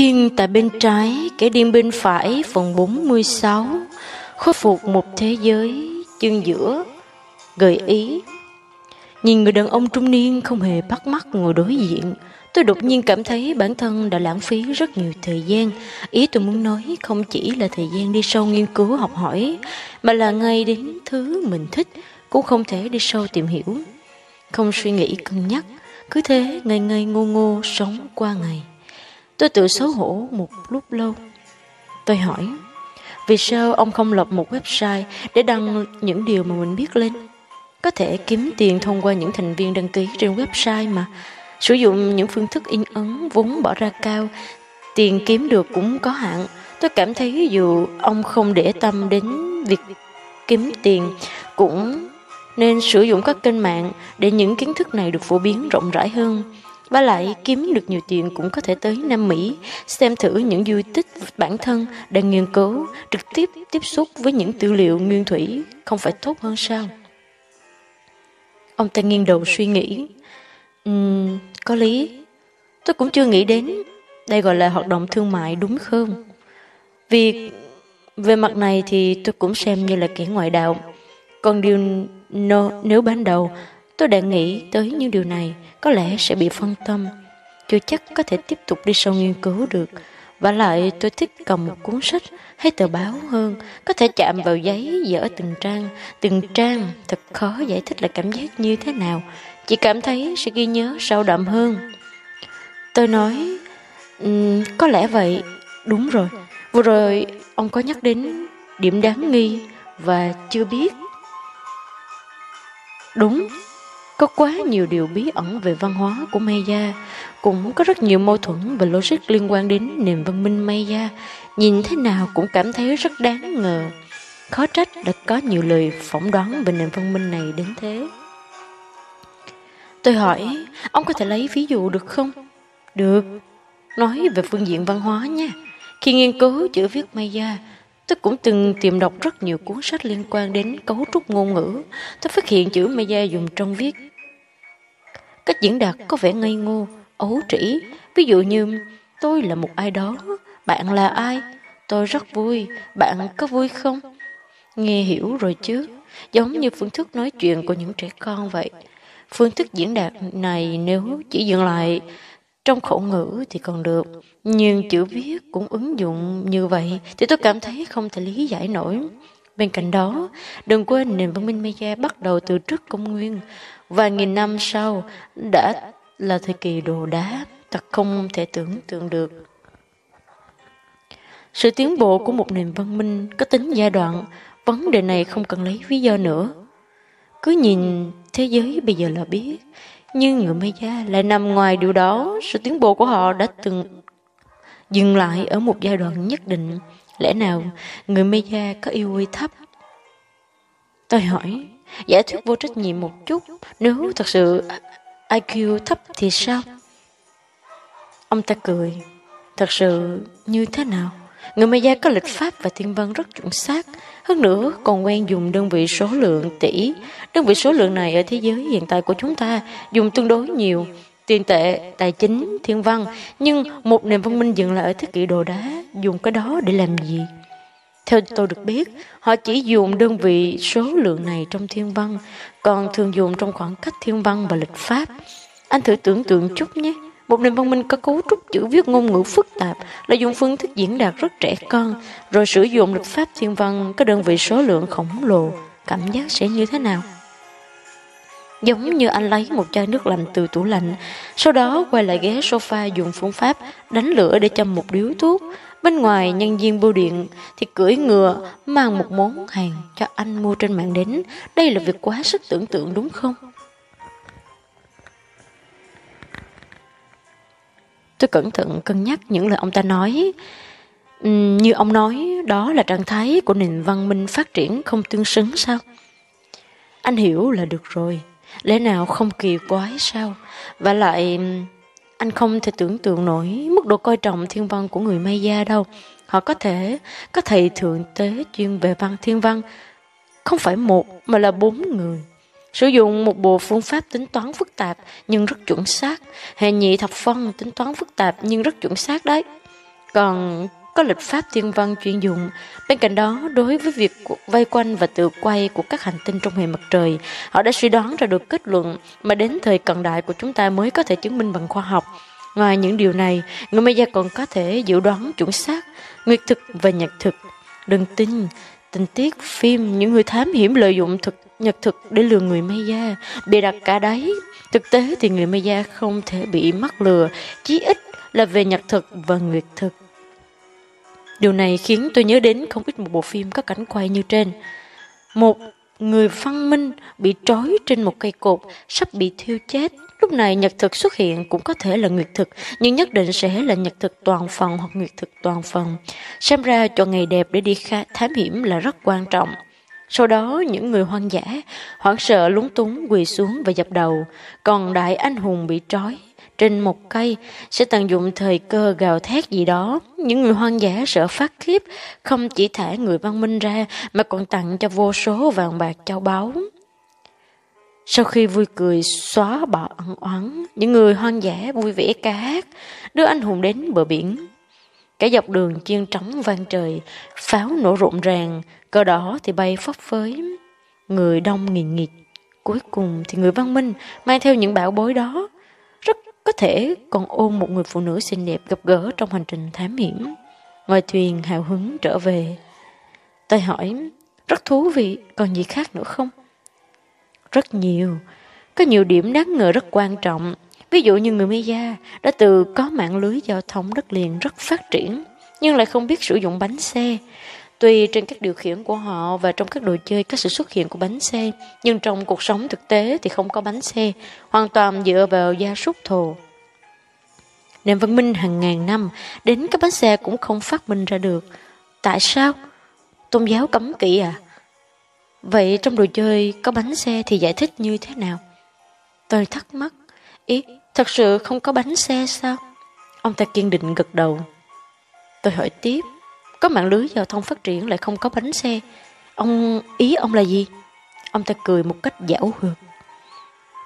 Thiên tại bên trái, kẻ điên bên phải, phần 46. Khôi phục một thế giới, chương giữa. Gợi ý. Nhìn người đàn ông trung niên không hề bắt mắt ngồi đối diện. Tôi đột nhiên cảm thấy bản thân đã lãng phí rất nhiều thời gian. Ý tôi muốn nói không chỉ là thời gian đi sâu nghiên cứu học hỏi, mà là ngay đến thứ mình thích, cũng không thể đi sâu tìm hiểu. Không suy nghĩ cân nhắc, cứ thế ngây ngây ngô ngô sống qua ngày. Tôi tự xấu hổ một lúc lâu. Tôi hỏi, vì sao ông không lập một website để đăng những điều mà mình biết lên? Có thể kiếm tiền thông qua những thành viên đăng ký trên website mà. Sử dụng những phương thức in ấn vốn bỏ ra cao, tiền kiếm được cũng có hạn. Tôi cảm thấy dù ông không để tâm đến việc kiếm tiền, cũng nên sử dụng các kênh mạng để những kiến thức này được phổ biến rộng rãi hơn. Và lại kiếm được nhiều tiền cũng có thể tới Nam Mỹ, xem thử những di tích bản thân đang nghiên cứu, trực tiếp tiếp xúc với những tư liệu nguyên thủy, không phải tốt hơn sao? Ông ta nghiêng đầu suy nghĩ. Um, có lý. Tôi cũng chưa nghĩ đến. Đây gọi là hoạt động thương mại đúng không? vì về mặt này thì tôi cũng xem như là kẻ ngoại đạo. Còn điều no, nếu ban đầu tôi đã nghĩ tới những điều này, có lẽ sẽ bị phân tâm. Chưa chắc có thể tiếp tục đi sâu nghiên cứu được. Và lại tôi thích cầm một cuốn sách hay tờ báo hơn, có thể chạm vào giấy dở từng trang, từng trang thật khó giải thích là cảm giác như thế nào, chỉ cảm thấy sẽ ghi nhớ sâu đậm hơn. Tôi nói, um, có lẽ vậy, đúng rồi, vừa rồi ông có nhắc đến điểm đáng nghi và chưa biết. Đúng, có quá nhiều điều bí ẩn về văn hóa của Maya, cũng có rất nhiều mâu thuẫn về logic liên quan đến nền văn minh Maya. Nhìn thế nào cũng cảm thấy rất đáng ngờ. Khó trách đã có nhiều lời phỏng đoán về nền văn minh này đến thế. Tôi hỏi, ông có thể lấy ví dụ được không? Được. Nói về phương diện văn hóa nha. Khi nghiên cứu chữ viết Maya, tôi cũng từng tìm đọc rất nhiều cuốn sách liên quan đến cấu trúc ngôn ngữ. Tôi phát hiện chữ Maya dùng trong viết Cách diễn đạt có vẻ ngây ngô, ấu trĩ. Ví dụ như, tôi là một ai đó, bạn là ai? Tôi rất vui, bạn có vui không? Nghe hiểu rồi chứ, giống như phương thức nói chuyện của những trẻ con vậy. Phương thức diễn đạt này nếu chỉ dừng lại trong khẩu ngữ thì còn được, nhưng chữ viết cũng ứng dụng như vậy thì tôi cảm thấy không thể lý giải nổi. Bên cạnh đó, đừng quên nền văn minh Maya bắt đầu từ trước công nguyên. Vài nghìn năm sau đã là thời kỳ đồ đá, thật không thể tưởng tượng được. Sự tiến bộ của một nền văn minh có tính giai đoạn, vấn đề này không cần lấy lý do nữa. Cứ nhìn thế giới bây giờ là biết, nhưng người Maya lại nằm ngoài điều đó, sự tiến bộ của họ đã từng dừng lại ở một giai đoạn nhất định. Lẽ nào người Maya có yêu quy thấp? Tôi hỏi, Giả thuyết vô trách nhiệm một chút, nếu thật sự IQ thấp thì sao? Ông ta cười, thật sự như thế nào? Người Maya có lịch pháp và thiên văn rất chuẩn xác, hơn nữa còn quen dùng đơn vị số lượng tỷ. Đơn vị số lượng này ở thế giới hiện tại của chúng ta dùng tương đối nhiều, tiền tệ, tài chính, thiên văn, nhưng một nền văn minh dừng lại ở thế kỷ đồ đá, dùng cái đó để làm gì? Theo tôi được biết, họ chỉ dùng đơn vị số lượng này trong thiên văn, còn thường dùng trong khoảng cách thiên văn và lịch pháp. Anh thử tưởng tượng chút nhé. Một nền văn minh có cấu trúc chữ viết ngôn ngữ phức tạp là dùng phương thức diễn đạt rất trẻ con, rồi sử dụng lịch pháp thiên văn có đơn vị số lượng khổng lồ. Cảm giác sẽ như thế nào? Giống như anh lấy một chai nước lạnh từ tủ lạnh, sau đó quay lại ghế sofa dùng phương pháp đánh lửa để châm một điếu thuốc, Bên ngoài nhân viên bưu điện thì cưỡi ngựa mang một món hàng cho anh mua trên mạng đến. Đây là việc quá sức tưởng tượng đúng không? Tôi cẩn thận cân nhắc những lời ông ta nói. Uhm, như ông nói, đó là trạng thái của nền văn minh phát triển không tương xứng sao? Anh hiểu là được rồi. Lẽ nào không kỳ quái sao? Và lại anh không thể tưởng tượng nổi mức độ coi trọng thiên văn của người Maya đâu. Họ có thể có thầy thượng tế chuyên về văn thiên văn, không phải một mà là bốn người. Sử dụng một bộ phương pháp tính toán phức tạp nhưng rất chuẩn xác. Hệ nhị thập phân tính toán phức tạp nhưng rất chuẩn xác đấy. còn có lịch pháp thiên văn chuyên dụng. Bên cạnh đó, đối với việc vây quanh và tự quay của các hành tinh trong hệ mặt trời, họ đã suy đoán ra được kết luận mà đến thời cận đại của chúng ta mới có thể chứng minh bằng khoa học. Ngoài những điều này, người Maya còn có thể dự đoán chuẩn xác, nguyệt thực và nhật thực. Đừng tin, tình tiết phim những người thám hiểm lợi dụng thực nhật thực để lừa người Maya, bị đặt cả đấy. Thực tế thì người Maya không thể bị mắc lừa, chí ít là về nhật thực và nguyệt thực. Điều này khiến tôi nhớ đến không ít một bộ phim có cảnh quay như trên. Một người văn minh bị trói trên một cây cột, sắp bị thiêu chết. Lúc này nhật thực xuất hiện cũng có thể là nguyệt thực, nhưng nhất định sẽ là nhật thực toàn phần hoặc nguyệt thực toàn phần. Xem ra chọn ngày đẹp để đi thám hiểm là rất quan trọng. Sau đó những người hoang dã, hoảng sợ lúng túng quỳ xuống và dập đầu, còn đại anh hùng bị trói trên một cây sẽ tận dụng thời cơ gào thét gì đó. Những người hoang dã sợ phát khiếp, không chỉ thả người văn minh ra mà còn tặng cho vô số vàng bạc châu báu. Sau khi vui cười xóa bỏ ẩn oán, những người hoang dã vui vẻ ca hát, đưa anh hùng đến bờ biển. Cả dọc đường chiên trống vang trời, pháo nổ rộn ràng, cờ đỏ thì bay phấp phới. Người đông nghìn nghịch, cuối cùng thì người văn minh mang theo những bảo bối đó, có thể còn ôm một người phụ nữ xinh đẹp gặp gỡ trong hành trình thám hiểm. Ngoài thuyền hào hứng trở về. Tôi hỏi, rất thú vị, còn gì khác nữa không? Rất nhiều. Có nhiều điểm đáng ngờ rất quan trọng. Ví dụ như người Maya đã từ có mạng lưới giao thông đất liền rất phát triển, nhưng lại không biết sử dụng bánh xe. Tuy trên các điều khiển của họ và trong các đồ chơi có sự xuất hiện của bánh xe, nhưng trong cuộc sống thực tế thì không có bánh xe, hoàn toàn dựa vào gia súc thồ. Nền văn minh hàng ngàn năm, đến các bánh xe cũng không phát minh ra được. Tại sao? Tôn giáo cấm kỵ à? Vậy trong đồ chơi có bánh xe thì giải thích như thế nào? Tôi thắc mắc. Ý, thật sự không có bánh xe sao? Ông ta kiên định gật đầu. Tôi hỏi tiếp. Có mạng lưới giao thông phát triển lại không có bánh xe. Ông ý ông là gì? Ông ta cười một cách giảo hược.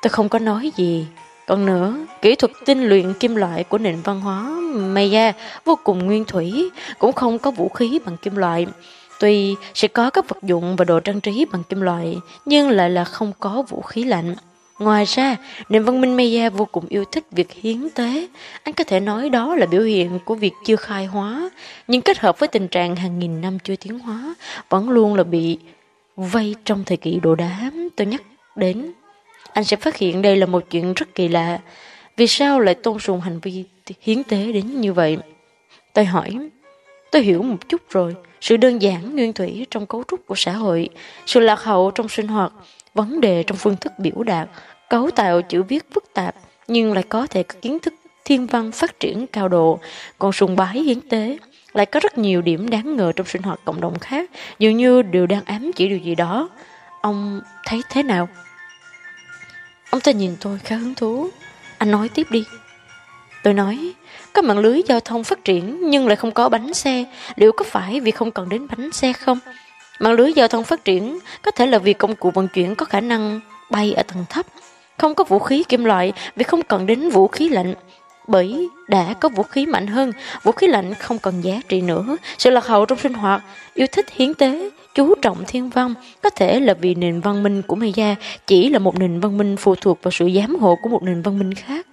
Tôi không có nói gì. Còn nữa, kỹ thuật tinh luyện kim loại của nền văn hóa Maya vô cùng nguyên thủy, cũng không có vũ khí bằng kim loại. Tuy sẽ có các vật dụng và đồ trang trí bằng kim loại, nhưng lại là không có vũ khí lạnh. Ngoài ra, nền văn minh Maya vô cùng yêu thích việc hiến tế. Anh có thể nói đó là biểu hiện của việc chưa khai hóa, nhưng kết hợp với tình trạng hàng nghìn năm chưa tiến hóa, vẫn luôn là bị vây trong thời kỳ đồ đá tôi nhắc đến. Anh sẽ phát hiện đây là một chuyện rất kỳ lạ. Vì sao lại tôn sùng hành vi hiến tế đến như vậy? Tôi hỏi, tôi hiểu một chút rồi. Sự đơn giản nguyên thủy trong cấu trúc của xã hội, sự lạc hậu trong sinh hoạt, vấn đề trong phương thức biểu đạt, cấu tạo chữ viết phức tạp nhưng lại có thể có kiến thức thiên văn phát triển cao độ, còn sùng bái hiến tế lại có rất nhiều điểm đáng ngờ trong sinh hoạt cộng đồng khác, dường như đều đang ám chỉ điều gì đó. Ông thấy thế nào? Ông ta nhìn tôi khá hứng thú. Anh nói tiếp đi. Tôi nói, có mạng lưới giao thông phát triển nhưng lại không có bánh xe, liệu có phải vì không cần đến bánh xe không? Mạng lưới giao thông phát triển có thể là vì công cụ vận chuyển có khả năng bay ở tầng thấp, không có vũ khí kim loại vì không cần đến vũ khí lạnh. Bởi đã có vũ khí mạnh hơn, vũ khí lạnh không còn giá trị nữa, sự lạc hậu trong sinh hoạt, yêu thích hiến tế, chú trọng thiên văn, có thể là vì nền văn minh của Maya chỉ là một nền văn minh phụ thuộc vào sự giám hộ của một nền văn minh khác.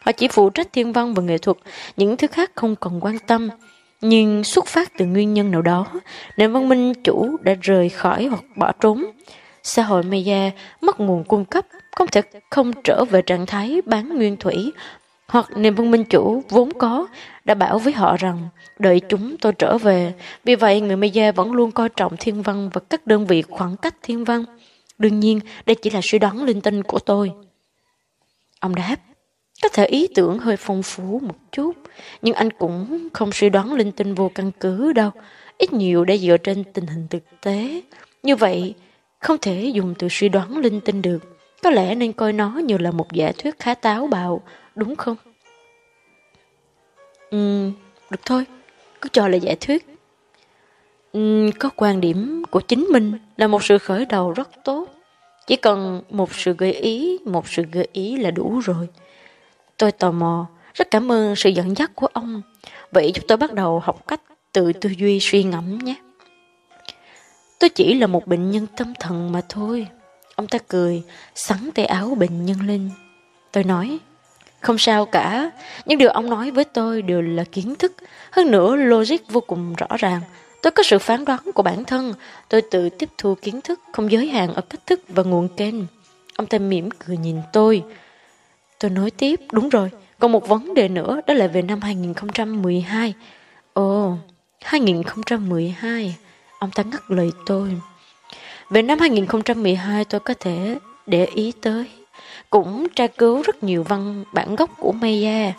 Họ chỉ phụ trách thiên văn và nghệ thuật, những thứ khác không còn quan tâm. Nhưng xuất phát từ nguyên nhân nào đó, nền văn minh chủ đã rời khỏi hoặc bỏ trốn. Xã hội Maya mất nguồn cung cấp, không thể không trở về trạng thái bán nguyên thủy, hoặc nền văn minh chủ vốn có đã bảo với họ rằng đợi chúng tôi trở về. Vì vậy, người Maya vẫn luôn coi trọng thiên văn và các đơn vị khoảng cách thiên văn. Đương nhiên, đây chỉ là suy đoán linh tinh của tôi. Ông đáp, có thể ý tưởng hơi phong phú một chút, nhưng anh cũng không suy đoán linh tinh vô căn cứ đâu, ít nhiều đã dựa trên tình hình thực tế. Như vậy, không thể dùng từ suy đoán linh tinh được. Có lẽ nên coi nó như là một giả thuyết khá táo bạo, đúng không? Ừ, được thôi, cứ cho là giả thuyết. Ừ, có quan điểm của chính mình là một sự khởi đầu rất tốt. Chỉ cần một sự gợi ý, một sự gợi ý là đủ rồi. Tôi tò mò, Rất cảm ơn sự dẫn dắt của ông. Vậy chúng tôi bắt đầu học cách tự tư duy suy ngẫm nhé. Tôi chỉ là một bệnh nhân tâm thần mà thôi. Ông ta cười, sắn tay áo bệnh nhân lên. Tôi nói, không sao cả, những điều ông nói với tôi đều là kiến thức, hơn nữa logic vô cùng rõ ràng. Tôi có sự phán đoán của bản thân, tôi tự tiếp thu kiến thức, không giới hạn ở cách thức và nguồn kênh. Ông ta mỉm cười nhìn tôi. Tôi nói tiếp, đúng rồi, còn một vấn đề nữa, đó là về năm 2012. Ồ, 2012, ông ta ngắt lời tôi. Về năm 2012 tôi có thể để ý tới, cũng tra cứu rất nhiều văn bản gốc của Maya.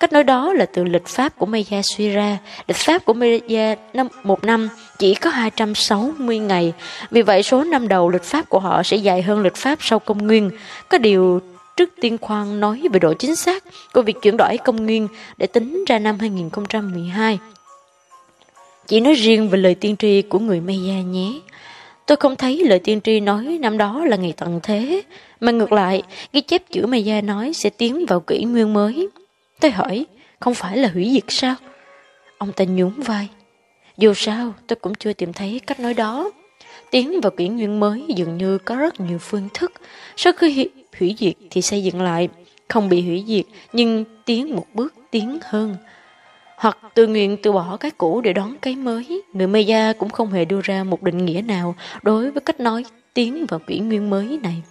Cách nói đó là từ lịch pháp của Maya suy ra. Lịch pháp của Maya năm, một năm chỉ có 260 ngày. Vì vậy số năm đầu lịch pháp của họ sẽ dài hơn lịch pháp sau công nguyên. Có điều trước tiên khoan nói về độ chính xác của việc chuyển đổi công nguyên để tính ra năm 2012. Chỉ nói riêng về lời tiên tri của người Maya nhé. Tôi không thấy lời tiên tri nói năm đó là ngày tận thế, mà ngược lại, ghi chép chữ Maya nói sẽ tiến vào kỷ nguyên mới. Tôi hỏi, không phải là hủy diệt sao? Ông ta nhún vai. Dù sao, tôi cũng chưa tìm thấy cách nói đó. Tiến vào kỷ nguyên mới dường như có rất nhiều phương thức. Sau khi hủy diệt thì xây dựng lại, không bị hủy diệt nhưng tiến một bước tiến hơn. Hoặc tự nguyện từ bỏ cái cũ để đón cái mới, người Maya cũng không hề đưa ra một định nghĩa nào đối với cách nói tiến vào kỷ nguyên mới này.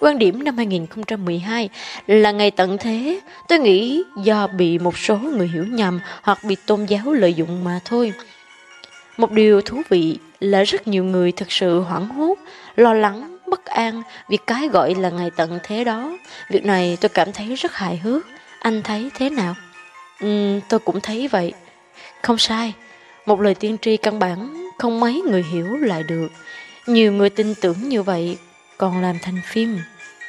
Quan điểm năm 2012 là ngày tận thế, tôi nghĩ do bị một số người hiểu nhầm hoặc bị tôn giáo lợi dụng mà thôi. Một điều thú vị là rất nhiều người thực sự hoảng hốt, lo lắng, bất an vì cái gọi là ngày tận thế đó. Việc này tôi cảm thấy rất hài hước. Anh thấy thế nào? Ừ, tôi cũng thấy vậy. Không sai, một lời tiên tri căn bản không mấy người hiểu lại được. Nhiều người tin tưởng như vậy còn làm thành phim,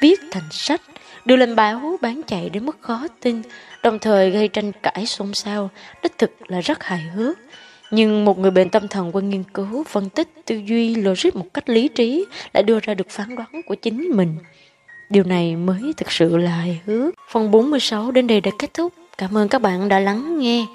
viết thành sách, đưa lên báo bán chạy đến mức khó tin, đồng thời gây tranh cãi xôn xao, đích thực là rất hài hước. Nhưng một người bệnh tâm thần qua nghiên cứu, phân tích, tư duy, logic một cách lý trí lại đưa ra được phán đoán của chính mình. Điều này mới thực sự là hài hước. Phần 46 đến đây đã kết thúc. Cảm ơn các bạn đã lắng nghe.